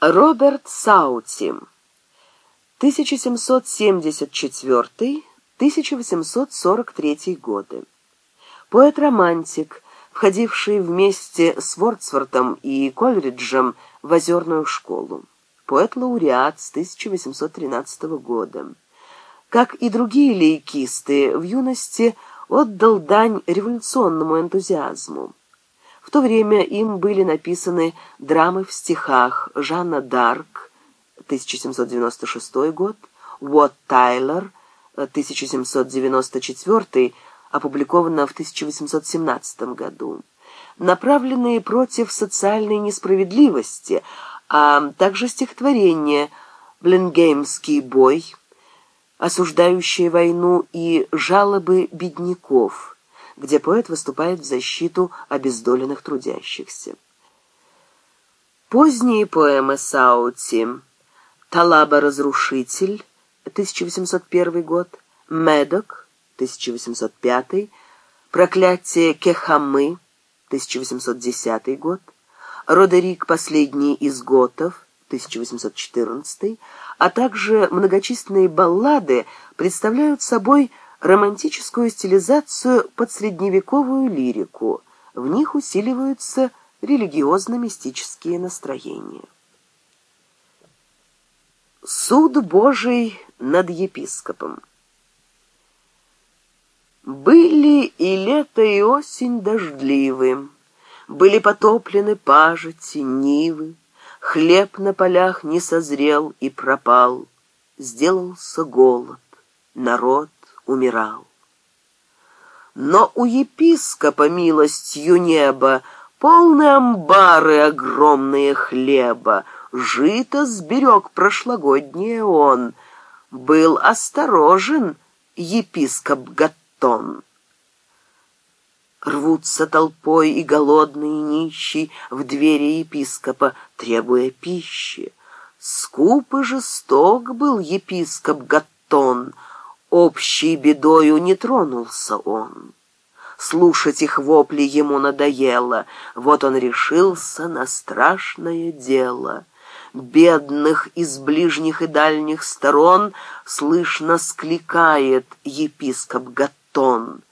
Роберт Саутим. 1774-1843 годы. Поэт-романтик, входивший вместе с Вордсвортом и Кольриджем в озерную школу. Поэт-лауреат с 1813 года. Как и другие лейкисты, в юности отдал дань революционному энтузиазму. В то время им были написаны драмы в стихах Жанна Дарк, 1796 год, Уотт Тайлер, 1794, опубликована в 1817 году, направленные против социальной несправедливости, а также стихотворение «Бленгеймский бой», осуждающие войну и жалобы бедняков – где поэт выступает в защиту обездоленных трудящихся. Поздние поэмы Саути «Талаба-разрушитель» 1801 год, «Медок» 1805, «Проклятие Кехамы» 1810 год, «Родерик. Последний из готов» 1814, а также многочисленные баллады представляют собой романтическую стилизацию под средневековую лирику, в них усиливаются религиозно-мистические настроения. Суд Божий над епископом Были и лето, и осень дождливы, Были потоплены пажити, нивы, Хлеб на полях не созрел и пропал, Сделался голод, народ умирал. Но у епископа милостью неба полные амбары огромные хлеба, жито сберег прошлогоднее он. Был осторожен епископ Гаттон. Рвутся толпой и голодные и нищий в двери епископа, требуя пищи. Скуп и жесток был епископ Гаттон — Общей бедою не тронулся он. Слушать их вопли ему надоело. Вот он решился на страшное дело. Бедных из ближних и дальних сторон слышно скликает епископ Гаттон.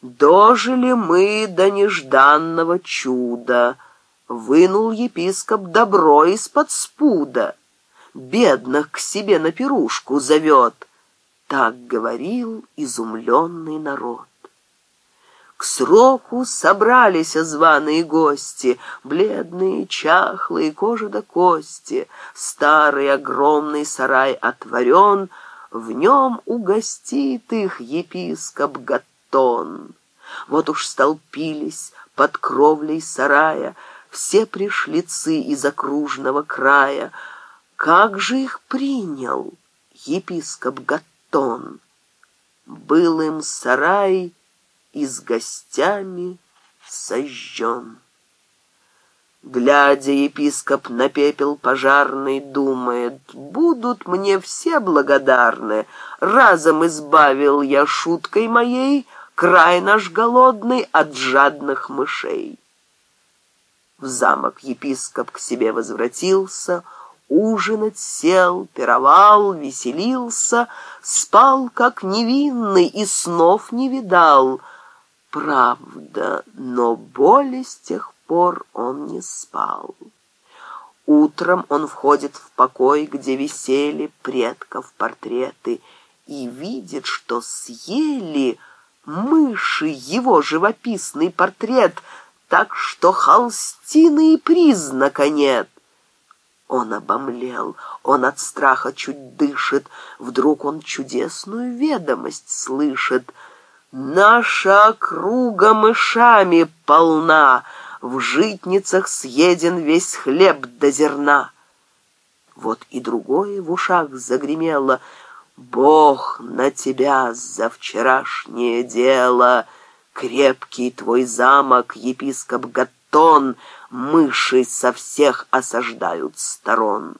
«Дожили мы до нежданного чуда!» Вынул епископ добро из-под спуда. Бедных к себе на пирушку зовет — так говорил изумленный народ. К сроку собрались званые гости, бледные, чахлые, кожа до кости. Старый огромный сарай отворен, в нем угостит их епископ Гаттон. Вот уж столпились под кровлей сарая все пришлицы из окружного края. Как же их принял епископ Гаттон? стон. Был им сарай и с гостями сожжен. Глядя, епископ на пепел пожарный думает, «Будут мне все благодарны, разом избавил я шуткой моей край наш голодный от жадных мышей». В замок епископ к себе возвратился, — ужинать сел, пировал, веселился, спал, как невинный, и снов не видал. Правда, но боли с тех пор он не спал. Утром он входит в покой, где висели предков портреты, и видит, что съели мыши его живописный портрет, так что холстины и признака нет. Он обомлел, он от страха чуть дышит. Вдруг он чудесную ведомость слышит. «Наша округа мышами полна, в житницах съеден весь хлеб до зерна». Вот и другое в ушах загремело. «Бог на тебя за вчерашнее дело! Крепкий твой замок, епископ Гаттон!» стон, мыши со всех осаждают сторон.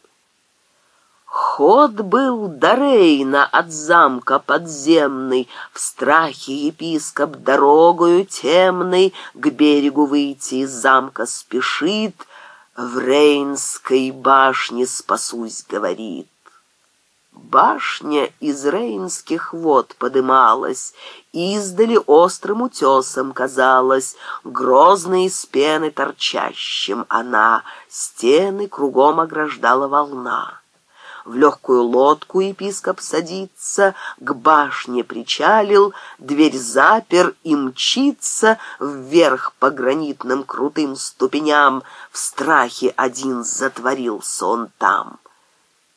Ход был до Рейна от замка подземный, В страхе епископ дорогою темной К берегу выйти из замка спешит, В Рейнской башне спасусь, говорит башня из рейнских вод подымалась, издали острым утесом казалось, грозной из пены торчащим она, стены кругом ограждала волна. В легкую лодку епископ садится, к башне причалил, дверь запер и мчится вверх по гранитным крутым ступеням. В страхе один затворился он там.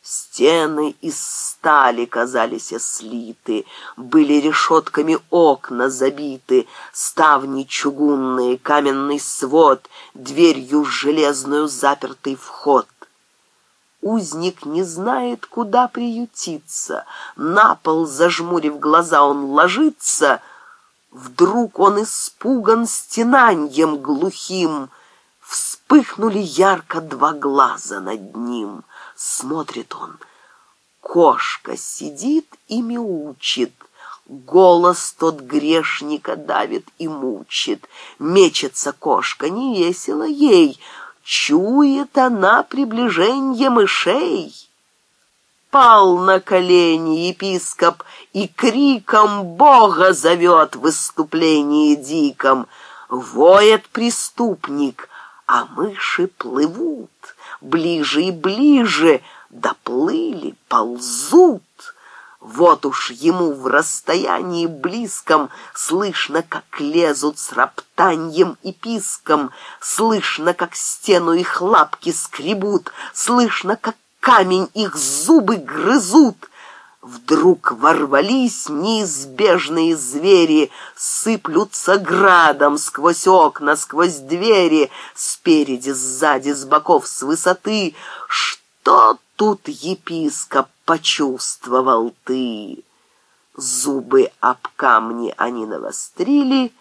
Стены из стали казались ослиты, были решетками окна забиты, ставни чугунные, каменный свод, дверью железную запертый вход. Узник не знает, куда приютиться, на пол, зажмурив глаза, он ложится, вдруг он испуган стенаньем глухим, вспыхнули ярко два глаза над ним — смотрит он. Кошка сидит и мяучит. Голос тот грешника давит и мучит. Мечется кошка, не весело ей. Чует она приближение мышей. Пал на колени епископ и криком Бога зовет в выступлении диком. Воет преступник, а мыши плывут ближе и ближе, доплыли, ползут. Вот уж ему в расстоянии близком слышно, как лезут с роптаньем и писком, слышно, как стену их лапки скребут, слышно, как камень их зубы грызут — Вдруг ворвались неизбежные звери, сыплются градом сквозь окна, сквозь двери, спереди, сзади, с боков, с высоты. Что тут епископ почувствовал ты? Зубы об камни они навострили,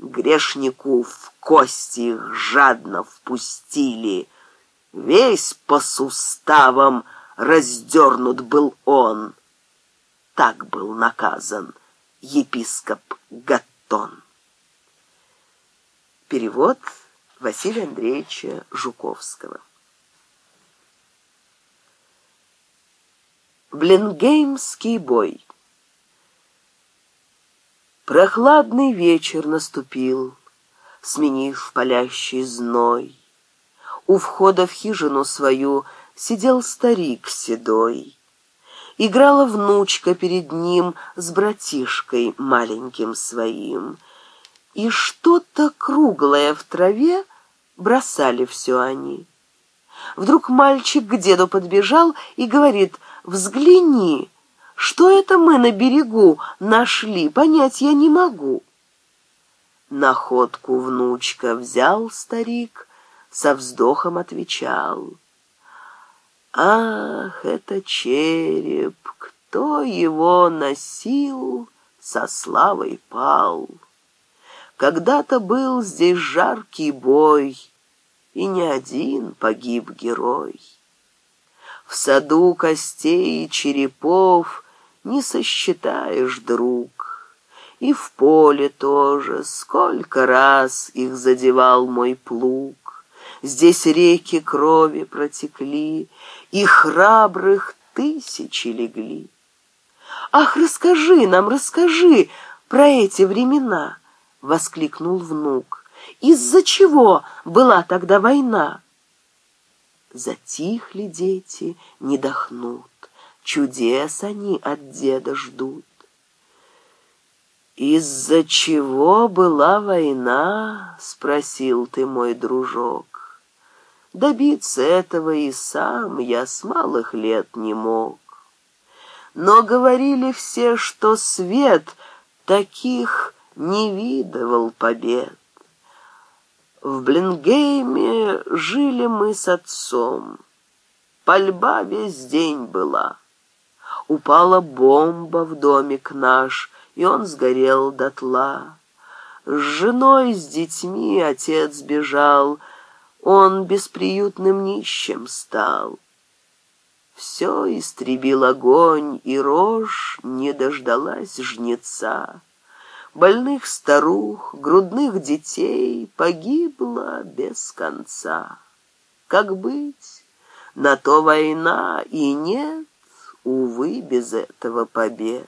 грешнику в кости их жадно впустили. Весь по суставам раздернут был он так был наказан епископ Гаттон. Перевод Василия Андреевича Жуковского. Бленгеймский бой. Прохладный вечер наступил, сменив палящий зной. У входа в хижину свою сидел старик седой играла внучка перед ним с братишкой маленьким своим. И что-то круглое в траве бросали все они. Вдруг мальчик к деду подбежал и говорит «Взгляни, что это мы на берегу нашли, понять я не могу». Находку внучка взял старик, со вздохом отвечал — Ах, это череп, кто его носил, со славой пал. Когда-то был здесь жаркий бой, и не один погиб герой. В саду костей и черепов не сосчитаешь, друг, и в поле тоже сколько раз их задевал мой плуг. Здесь реки крови протекли, и храбрых тысячи легли. «Ах, расскажи нам, расскажи про эти времена!» — воскликнул внук. «Из-за чего была тогда война?» Затихли дети, не дохнут. Чудес они от деда ждут. «Из-за чего была война?» — спросил ты, мой дружок. Добиться этого и сам я с малых лет не мог. Но говорили все, что свет таких не видывал побед. В Блингейме жили мы с отцом. Пальба весь день была. Упала бомба в домик наш, и он сгорел дотла. С женой, с детьми отец бежал — он бесприютным нищим стал. Все истребил огонь, и рожь не дождалась жнеца. Больных старух, грудных детей погибло без конца. Как быть? На то война, и нет, увы, без этого побед.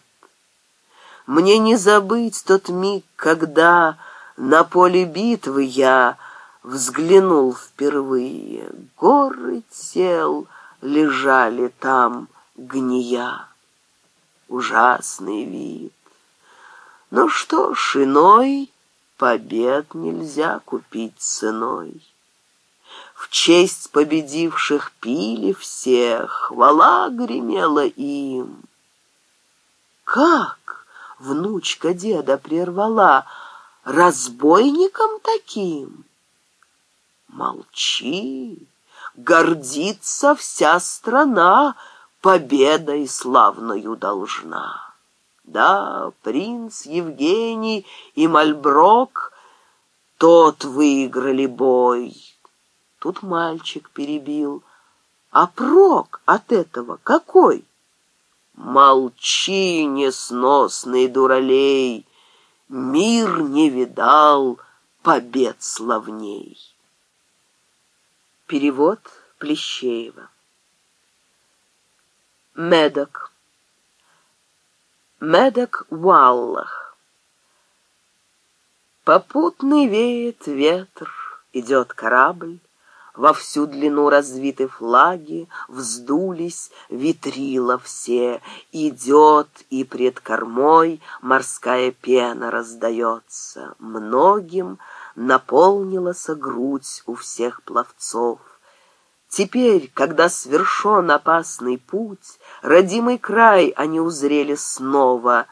Мне не забыть тот миг, когда на поле битвы я взглянул впервые. Горы тел лежали там, гния. Ужасный вид. Ну что шиной иной побед нельзя купить ценой. В честь победивших пили всех, хвала гремела им. Как внучка деда прервала разбойником таким? Молчи, гордится вся страна, победой славною должна. Да, принц Евгений и Мальброк, тот выиграли бой. Тут мальчик перебил. А прок от этого какой? Молчи, несносный дуралей, Мир не видал побед славней. Перевод Плещеева. Медок. Медок Валлах. Попутный веет ветер, идет корабль, Во всю длину развиты флаги, вздулись витрила все, Идет и пред кормой морская пена раздается, Многим — наполнилась грудь у всех пловцов. Теперь, когда свершён опасный путь, родимый край они узрели снова.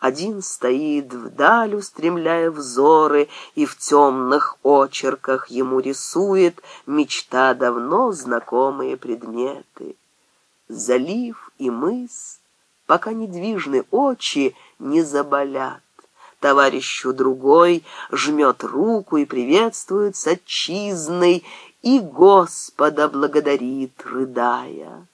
Один стоит вдаль, устремляя взоры, и в темных очерках ему рисует мечта давно знакомые предметы. Залив и мыс, пока недвижны очи, не заболят товарищу другой жмет руку и приветствует с отчизной, и Господа благодарит, рыдая.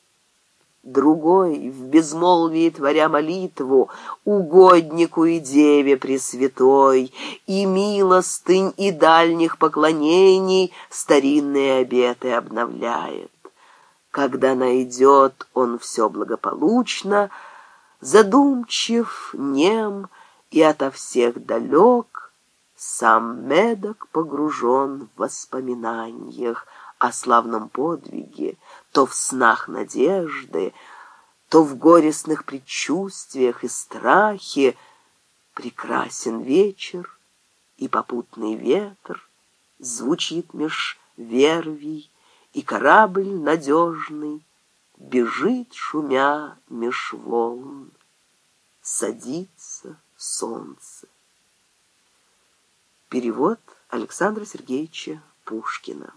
Другой, в безмолвии творя молитву, угоднику и деве пресвятой, и милостынь, и дальних поклонений старинные обеты обновляет. Когда найдет он все благополучно, задумчив, нем, и ото всех далек, сам Медок погружен в воспоминаниях о славном подвиге, то в снах надежды, то в горестных предчувствиях и страхе. Прекрасен вечер и попутный ветер, звучит меж вервий, и корабль надежный бежит, шумя меж волн, садится, солнце. Перевод Александра Сергеевича Пушкина.